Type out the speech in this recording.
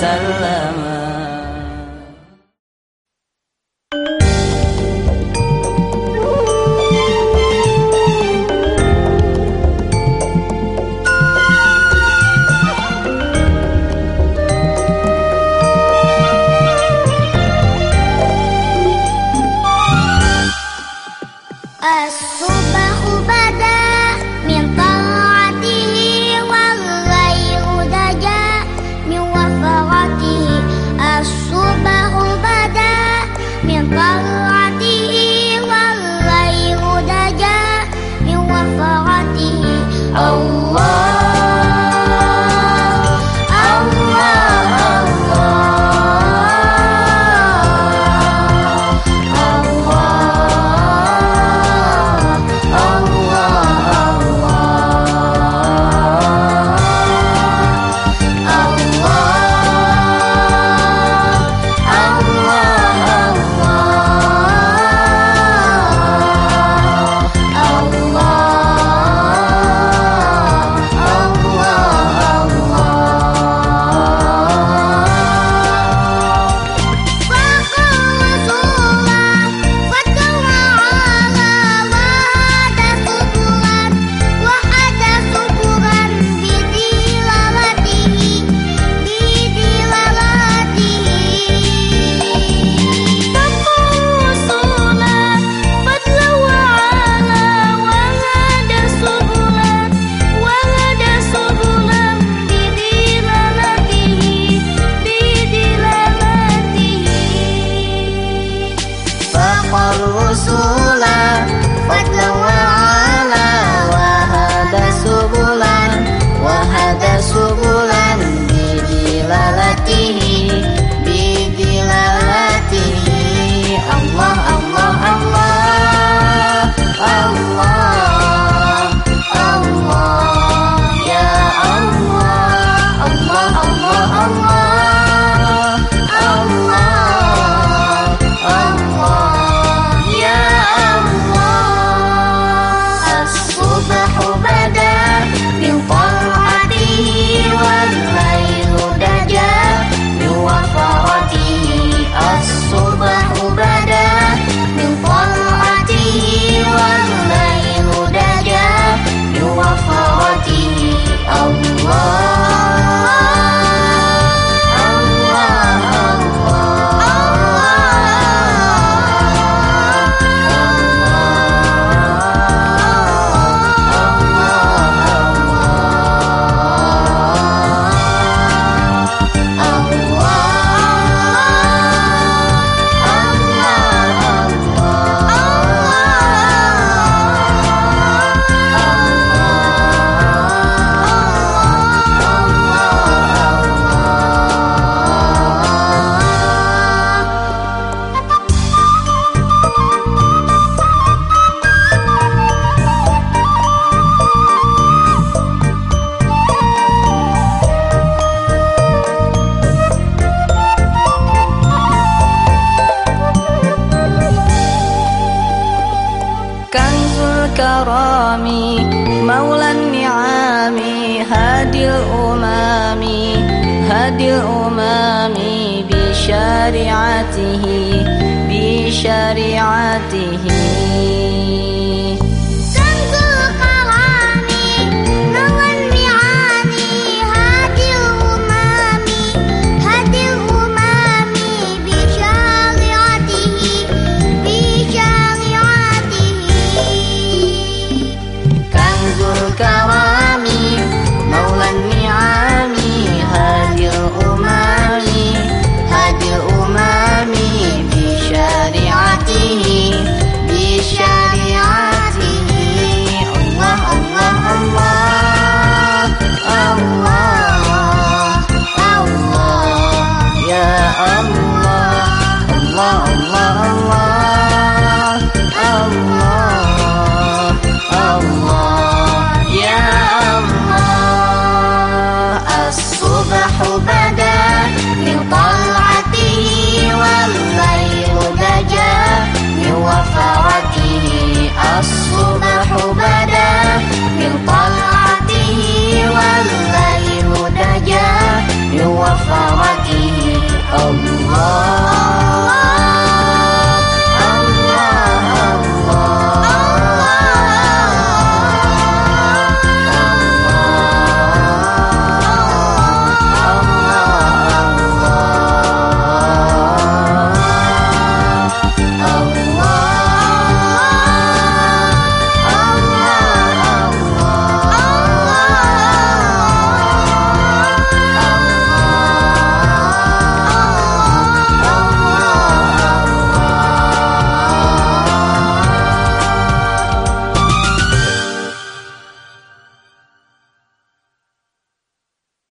散了。الكرام مولى النعام هادي الأمام هادي الأمام بشريعته بشريعته